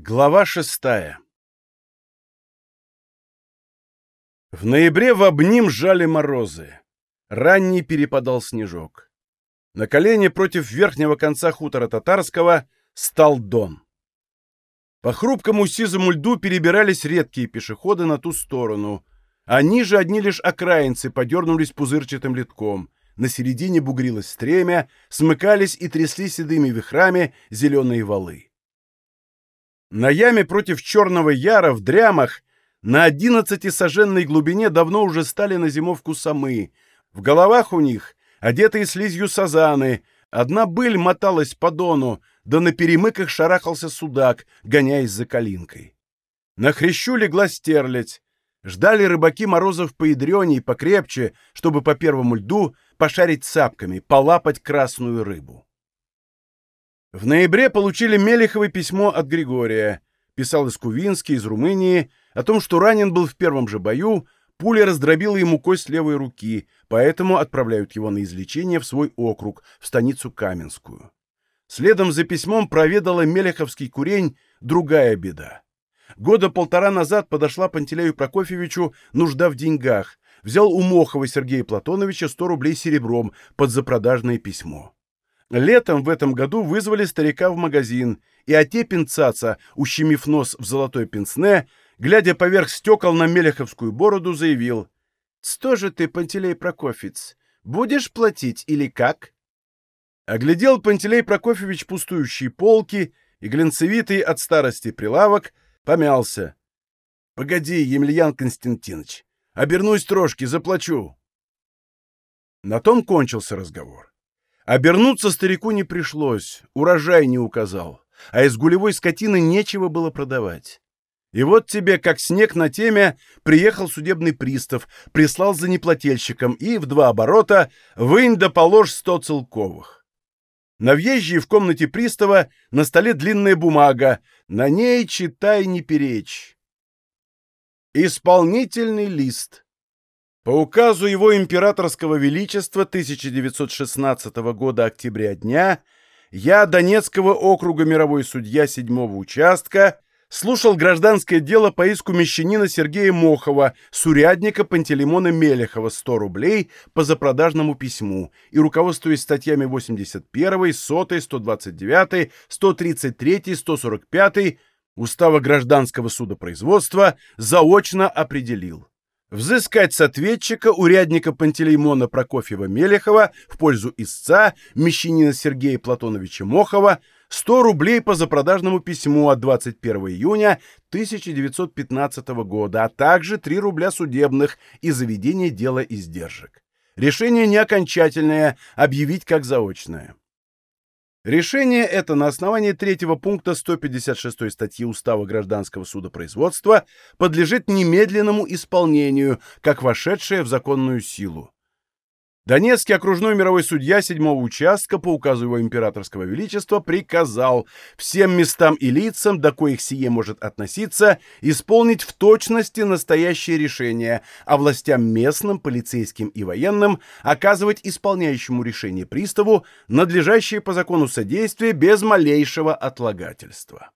Глава шестая В ноябре в обним жали морозы. Ранний перепадал снежок. На колени против верхнего конца хутора татарского стал дон. По хрупкому сизому льду перебирались редкие пешеходы на ту сторону, а ниже одни лишь окраинцы подернулись пузырчатым литком. На середине бугрилось стремя, смыкались и трясли седыми вихрами зеленые валы. На яме против Черного Яра в Дрямах на одиннадцатисоженной глубине давно уже стали на зимовку самы. В головах у них, одетые слизью сазаны, одна быль моталась по дону, да на перемыках шарахался судак, гоняясь за калинкой. На хрящу легла стерлядь. Ждали рыбаки морозов поядреней, покрепче, чтобы по первому льду пошарить цапками, полапать красную рыбу. В ноябре получили Мелеховы письмо от Григория. Писал из Кувински, из Румынии, о том, что ранен был в первом же бою, пуля раздробила ему кость левой руки, поэтому отправляют его на излечение в свой округ, в станицу Каменскую. Следом за письмом проведала Мелеховский курень другая беда. Года полтора назад подошла Пантелею Прокофьевичу нужда в деньгах, взял у Мохова Сергея Платоновича 100 рублей серебром под запродажное письмо. Летом в этом году вызвали старика в магазин, и Отепин Цаца, ущемив нос в золотой пенсне, глядя поверх стекол на мелеховскую бороду, заявил «Что же ты, Пантелей Прокофьевич, будешь платить или как?» Оглядел Пантелей Прокофьевич пустующие полки и глинцевитый от старости прилавок, помялся. «Погоди, Емельян Константинович, обернусь трошки, заплачу». На том кончился разговор. Обернуться старику не пришлось, урожай не указал, а из гулевой скотины нечего было продавать. И вот тебе, как снег на теме, приехал судебный пристав, прислал за неплательщиком и в два оборота вынь да положь сто целковых. На въезжей в комнате пристава на столе длинная бумага, на ней читай не перечь. Исполнительный лист. По указу его императорского величества 1916 года октября дня я, Донецкого округа мировой судья седьмого участка, слушал гражданское дело по иску мещанина Сергея Мохова, сурядника Пантелеймона Мелехова 100 рублей по запродажному письму и руководствуясь статьями 81, 100, 129, 133, 145 Устава гражданского судопроизводства заочно определил взыскать с ответчика урядника Пантелеймона Прокофьева-Мелехова в пользу истца, мещанина Сергея Платоновича Мохова, 100 рублей по запродажному письму от 21 июня 1915 года, а также 3 рубля судебных и заведение дела издержек. Решение не окончательное, объявить как заочное. Решение это на основании третьего пункта 156 статьи Устава гражданского судопроизводства подлежит немедленному исполнению, как вошедшее в законную силу. Донецкий окружной мировой судья седьмого участка по указу его императорского величества приказал всем местам и лицам, до коих сие может относиться, исполнить в точности настоящее решение, а властям местным, полицейским и военным оказывать исполняющему решение приставу надлежащее по закону содействие без малейшего отлагательства.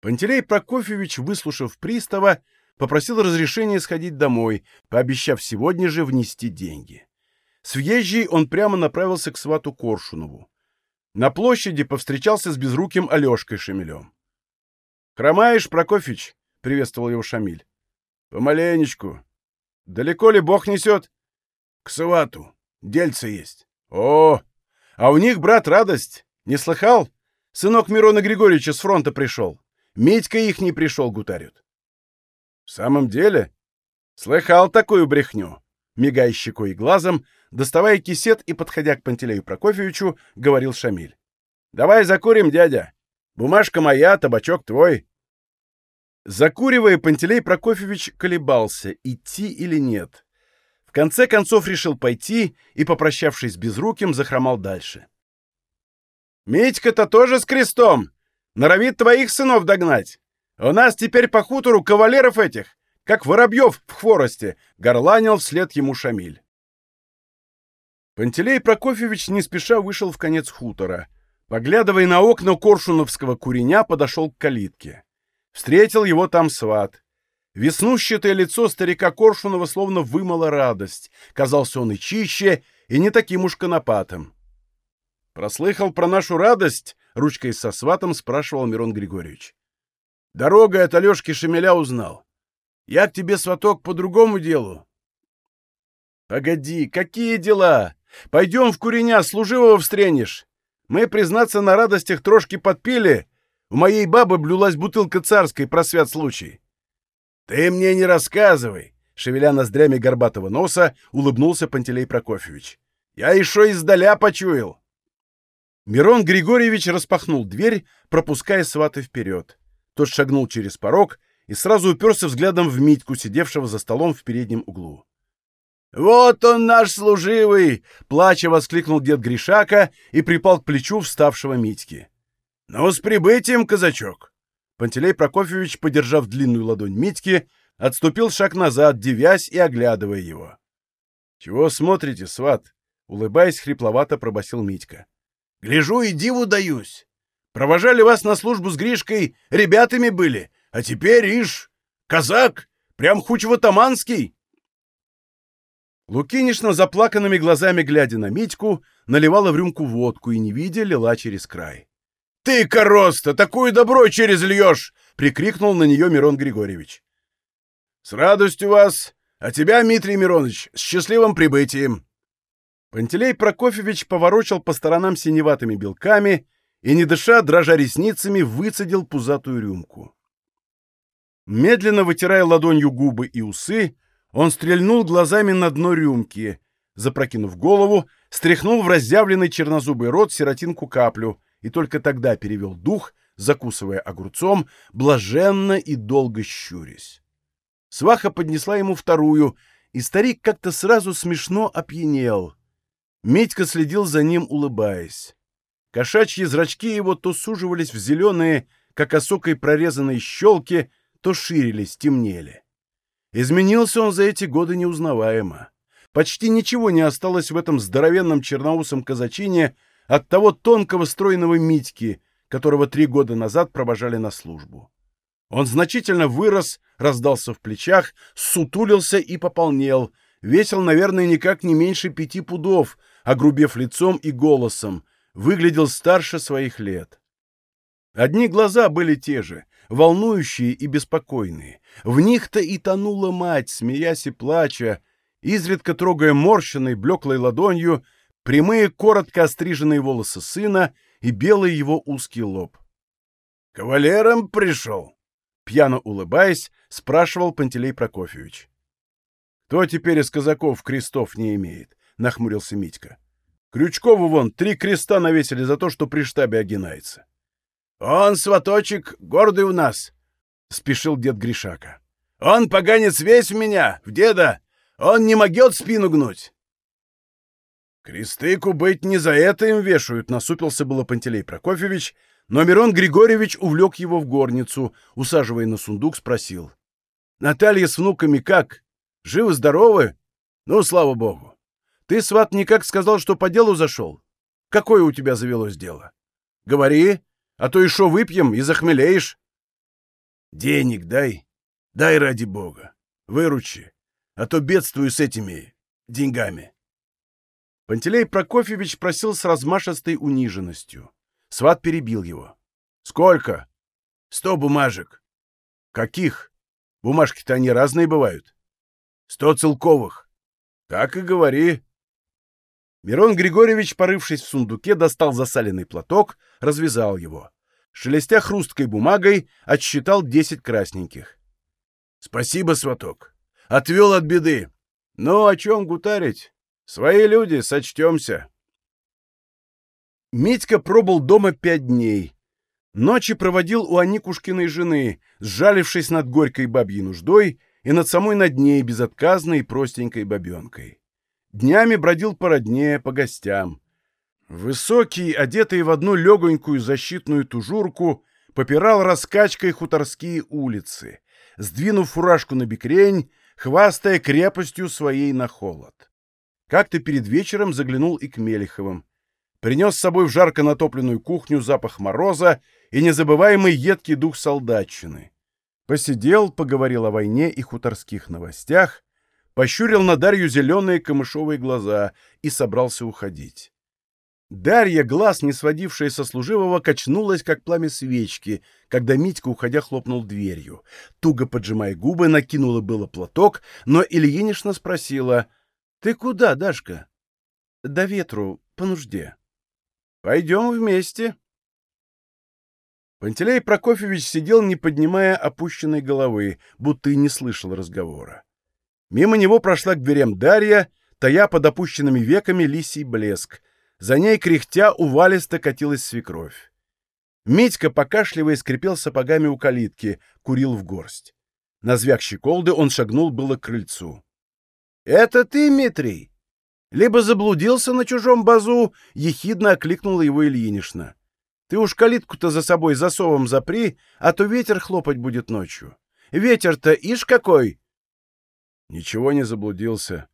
Пантелей Прокофьевич, выслушав пристава, попросил разрешения сходить домой, пообещав сегодня же внести деньги. С въезжей он прямо направился к свату Коршунову. На площади повстречался с безруким Алешкой Шамилем. — Хромаешь, Прокофьевич? — приветствовал его Шамиль. — Помаленечку. — Далеко ли Бог несет? — К свату. Дельце есть. — О, а у них, брат, радость. Не слыхал? Сынок Мирона Григорьевича с фронта пришел. Медька их не пришел, гутарют. «В самом деле?» «Слыхал такую брехню!» Мигая щекой и глазом, доставая кисет и подходя к Пантелею Прокофьевичу, говорил Шамиль. «Давай закурим, дядя! Бумажка моя, табачок твой!» Закуривая, Пантелей Прокофьевич колебался, идти или нет. В конце концов решил пойти и, попрощавшись с Безруким, захромал дальше. «Митька-то тоже с крестом! Норовит твоих сынов догнать! У нас теперь по хутору кавалеров этих, как воробьев в хворосте, горланил вслед ему Шамиль. Пантелей Прокофьевич не спеша вышел в конец хутора. Поглядывая на окна коршуновского куреня, подошел к калитке. Встретил его там сват. Веснущатое лицо старика Коршунова словно вымыло радость. Казался он и чище, и не таким уж конопатым. «Прослыхал про нашу радость?» — ручкой со сватом спрашивал Мирон Григорьевич. «Дорога от Алешки Шемеля узнал. Я к тебе, сваток, по другому делу». «Погоди, какие дела? Пойдем в куреня, служивого встренешь. Мы, признаться, на радостях трошки подпили. У моей бабы блюлась бутылка царской, про свят случай. «Ты мне не рассказывай!» — шевеля ноздрями горбатого носа, улыбнулся Пантелей Прокофьевич. «Я еще издаля почуял!» Мирон Григорьевич распахнул дверь, пропуская сваты вперед. Тот шагнул через порог и сразу уперся взглядом в Митьку, сидевшего за столом в переднем углу. «Вот он наш служивый!» — плача воскликнул дед Гришака и припал к плечу вставшего Митьки. «Ну, с прибытием, казачок!» Пантелей Прокофьевич, подержав длинную ладонь Митьки, отступил шаг назад, девясь и оглядывая его. «Чего смотрите, сват?» — улыбаясь, хрипловато пробасил Митька. «Гляжу и диву даюсь. Провожали вас на службу с Гришкой, ребятами были, а теперь, ишь, казак, прям хучево-таманский!» Лукинишна, заплаканными глазами глядя на Митьку, наливала в рюмку водку и, не видя, лила через край. «Ты, короста, такую добро через льешь!» — прикрикнул на нее Мирон Григорьевич. «С радостью вас! А тебя, Дмитрий Миронович, с счастливым прибытием!» Пантелей Прокофьевич поворочил по сторонам синеватыми белками и, не дыша, дрожа ресницами, выцедил пузатую рюмку. Медленно вытирая ладонью губы и усы, он стрельнул глазами на дно рюмки, запрокинув голову, стряхнул в разъявленный чернозубый рот сиротинку каплю — и только тогда перевел дух, закусывая огурцом, блаженно и долго щурясь. Сваха поднесла ему вторую, и старик как-то сразу смешно опьянел. Митька следил за ним, улыбаясь. Кошачьи зрачки его то суживались в зеленые, как осокой прорезанные щелки, то ширились, темнели. Изменился он за эти годы неузнаваемо. Почти ничего не осталось в этом здоровенном черноусом казачине, от того тонкого стройного Митьки, которого три года назад провожали на службу. Он значительно вырос, раздался в плечах, сутулился и пополнел, весил, наверное, никак не меньше пяти пудов, огрубев лицом и голосом, выглядел старше своих лет. Одни глаза были те же, волнующие и беспокойные. В них-то и тонула мать, смеясь и плача, изредка трогая морщиной, блеклой ладонью прямые, коротко остриженные волосы сына и белый его узкий лоб. «Кавалером пришел?» — пьяно улыбаясь, спрашивал Пантелей Прокофьевич. «Кто теперь из казаков крестов не имеет?» — нахмурился Митька. «Крючкову вон три креста навесили за то, что при штабе огинается». «Он, сваточек, гордый у нас!» — спешил дед Гришака. «Он, поганец, весь в меня, в деда! Он не могет спину гнуть!» «Крестыку быть не за это им вешают», — насупился было Пантелей Прокофьевич, но Мирон Григорьевич увлек его в горницу, усаживая на сундук, спросил. «Наталья с внуками как? Живы-здоровы? Ну, слава богу. Ты, сват, никак сказал, что по делу зашел? Какое у тебя завелось дело? Говори, а то еще выпьем и захмелеешь». «Денег дай, дай ради бога, выручи, а то бедствую с этими деньгами». Пантелей Прокофьевич просил с размашистой униженностью. Сват перебил его. «Сколько?» «Сто бумажек». «Каких? Бумажки-то они разные бывают». «Сто целковых». «Так и говори». Мирон Григорьевич, порывшись в сундуке, достал засаленный платок, развязал его. Шелестя хрусткой бумагой, отсчитал десять красненьких. «Спасибо, сваток. Отвел от беды. Ну, о чем гутарить? Свои люди, сочтемся. Митька пробыл дома пять дней. Ночи проводил у Аникушкиной жены, сжалившись над горькой бабьей нуждой и над самой над ней безотказной и простенькой бабенкой. Днями бродил по родне, по гостям. Высокий, одетый в одну легонькую защитную тужурку, попирал раскачкой хуторские улицы, сдвинув фуражку на бекрень, хвастая крепостью своей на холод. Как-то перед вечером заглянул и к Мелеховым. принес с собой в жарко натопленную кухню запах мороза и незабываемый едкий дух солдатчины. Посидел, поговорил о войне и хуторских новостях, пощурил на Дарью зеленые камышовые глаза и собрался уходить. Дарья, глаз не сводившая со служивого, качнулась, как пламя свечки, когда Митька, уходя, хлопнул дверью. Туго поджимая губы, накинула было платок, но Ильинична спросила, «Ты куда, Дашка?» «До ветру, по нужде». «Пойдем вместе». Пантелей Прокофьевич сидел, не поднимая опущенной головы, будто и не слышал разговора. Мимо него прошла к дверям Дарья, тая под опущенными веками лисий блеск. За ней, кряхтя, увалисто катилась свекровь. Митька, покашливая, скрипел сапогами у калитки, курил в горсть. На звяк щеколды он шагнул было к крыльцу. — Это ты, Митрий? Либо заблудился на чужом базу, — ехидно окликнула его Ильинишна. Ты уж калитку-то за собой засовом запри, а то ветер хлопать будет ночью. Ветер-то ишь какой!» Ничего не заблудился.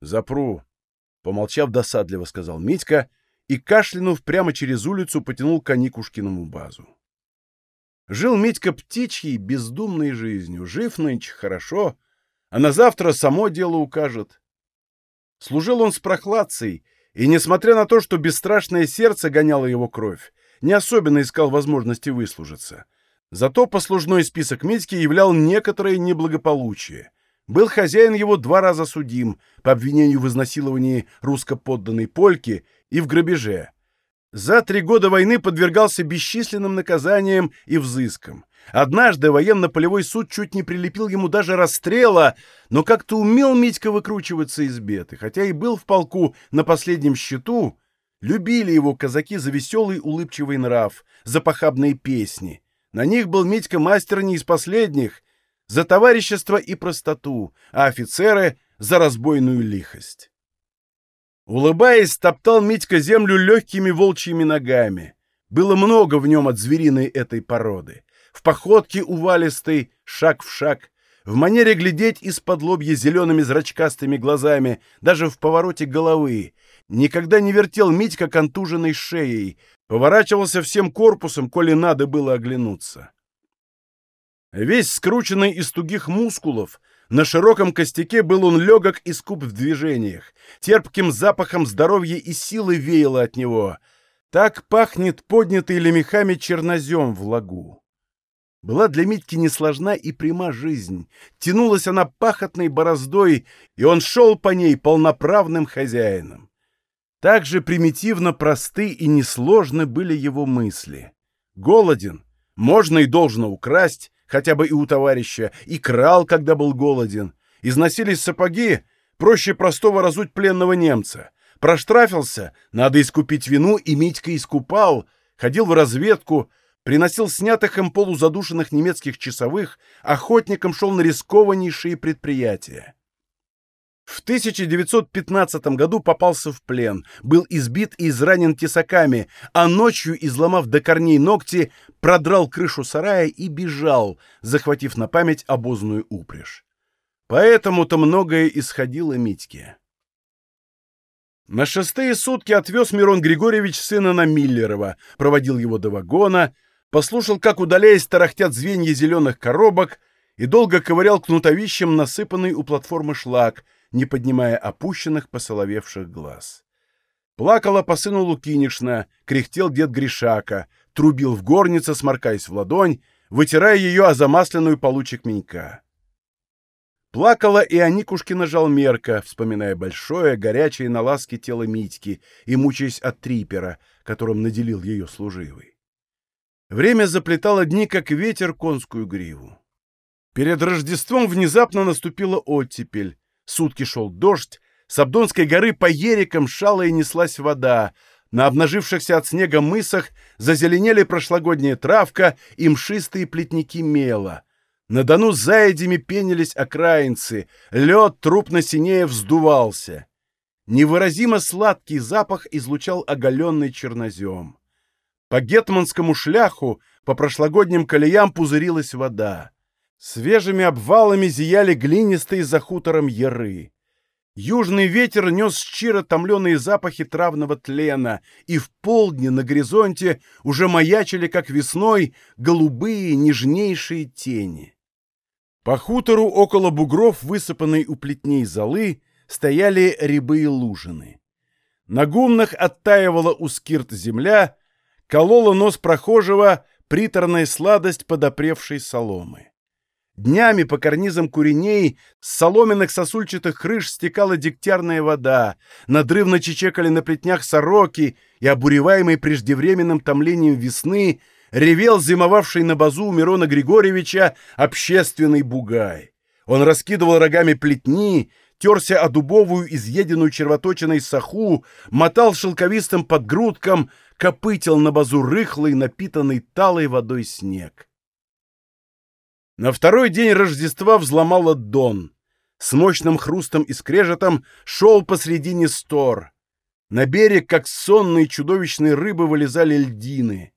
«Запру», — помолчав досадливо, сказал Митька и, кашлянув, прямо через улицу потянул к Аникушкиному базу. Жил Митька птичьей, бездумной жизнью, жив нынче хорошо, а на завтра само дело укажет. Служил он с прохладцей, и, несмотря на то, что бесстрашное сердце гоняло его кровь, не особенно искал возможности выслужиться. Зато послужной список Митьки являл некоторое неблагополучие. Был хозяин его два раза судим по обвинению в изнасиловании русско-подданной польки и в грабеже. За три года войны подвергался бесчисленным наказаниям и взыскам. Однажды военно-полевой суд чуть не прилепил ему даже расстрела, но как-то умел Митька выкручиваться из бед, и хотя и был в полку на последнем счету, Любили его казаки за веселый улыбчивый нрав, за похабные песни. На них был Митька мастер не из последних, за товарищество и простоту, а офицеры — за разбойную лихость. Улыбаясь, топтал Митька землю легкими волчьими ногами. Было много в нем от звериной этой породы. В походке увалистой, шаг в шаг, в манере глядеть из-под лобья зелеными зрачкастыми глазами, даже в повороте головы, никогда не вертел Митька контуженной шеей, поворачивался всем корпусом, коли надо было оглянуться. Весь скрученный из тугих мускулов, на широком костяке был он легок и скуп в движениях, терпким запахом здоровья и силы веяло от него. Так пахнет поднятый лемехами чернозем в лагу. Была для Митьки несложна и пряма жизнь. Тянулась она пахотной бороздой, и он шел по ней полноправным хозяином. Так же примитивно просты и несложны были его мысли. Голоден, можно и должно украсть, хотя бы и у товарища, и крал, когда был голоден. Износились сапоги, проще простого разуть пленного немца. Проштрафился, надо искупить вину, и Митька искупал, ходил в разведку, приносил снятых им полузадушенных немецких часовых, охотникам шел на рискованнейшие предприятия. В 1915 году попался в плен, был избит и изранен тесаками, а ночью, изломав до корней ногти, продрал крышу сарая и бежал, захватив на память обозную упряжь. Поэтому-то многое исходило Митьке. На шестые сутки отвез Мирон Григорьевич сына на Миллерова, проводил его до вагона, послушал, как, удаляясь, тарахтят звенья зеленых коробок, и долго ковырял кнутовищем насыпанный у платформы шлак, не поднимая опущенных, посоловевших глаз. Плакала по сыну Лукинишна, кряхтел дед Гришака, трубил в горнице, сморкаясь в ладонь, вытирая ее о замасленную получек менька. Плакала и Аникушкина жалмерка, вспоминая большое, горячее на ласке тело Митьки и мучаясь от трипера, которым наделил ее служивый. Время заплетало дни, как ветер конскую гриву. Перед Рождеством внезапно наступила оттепель, Сутки шел дождь, с Абдонской горы по ерикам шала и неслась вода, на обнажившихся от снега мысах зазеленели прошлогодняя травка и мшистые плетники мела. На дону заедями пенились окраинцы, лед трупно синее вздувался. Невыразимо сладкий запах излучал оголенный чернозем. По гетманскому шляху, по прошлогодним колеям пузырилась вода. Свежими обвалами зияли глинистые за хутором яры. Южный ветер нес щиро томленые запахи травного тлена, и в полдне на горизонте уже маячили, как весной, голубые нежнейшие тени. По хутору около бугров, высыпанной у плетней золы, стояли рябые лужины. На гумнах оттаивала у скирт земля, колола нос прохожего приторная сладость подопревшей соломы. Днями по карнизам куреней с соломенных сосульчатых крыш стекала дегтярная вода, надрывно чечекали на плетнях сороки, и, обуреваемый преждевременным томлением весны, ревел зимовавший на базу у Мирона Григорьевича общественный бугай. Он раскидывал рогами плетни, терся о дубовую, изъеденную червоточиной саху, мотал шелковистым подгрудком, копытил на базу рыхлый, напитанный талой водой снег. На второй день Рождества взломала Дон. С мощным хрустом и скрежетом шел посредине стор. На берег, как сонные чудовищные рыбы, вылезали льдины.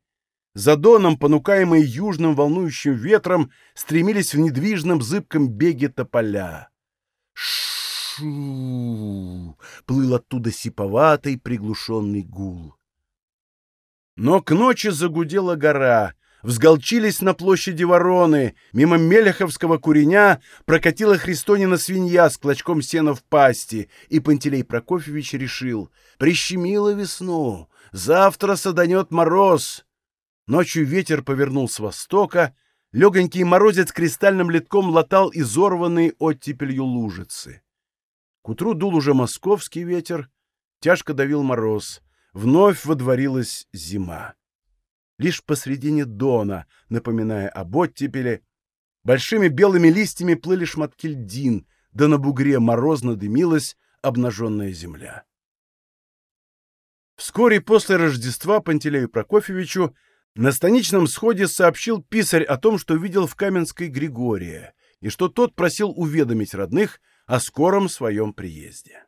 За Доном, понукаемые южным волнующим ветром, стремились в недвижном зыбком беге тополя. Шу! Плыл оттуда сиповатый приглушенный гул. Но к ночи загудела гора, взголчились на площади вороны, мимо Мелеховского куреня прокатила Христонина свинья с клочком сена в пасти, и Пантелей Прокофьевич решил, прищемило весну, завтра саданет мороз. Ночью ветер повернул с востока, легонький морозец кристальным литком латал изорванные оттепелью лужицы. К утру дул уже московский ветер, тяжко давил мороз, вновь водворилась зима лишь посредине дона, напоминая об оттепеле. Большими белыми листьями плыли шматки льдин, да на бугре морозно дымилась обнаженная земля. Вскоре после Рождества Пантелею Прокофьевичу на станичном сходе сообщил писарь о том, что видел в Каменской Григория, и что тот просил уведомить родных о скором своем приезде.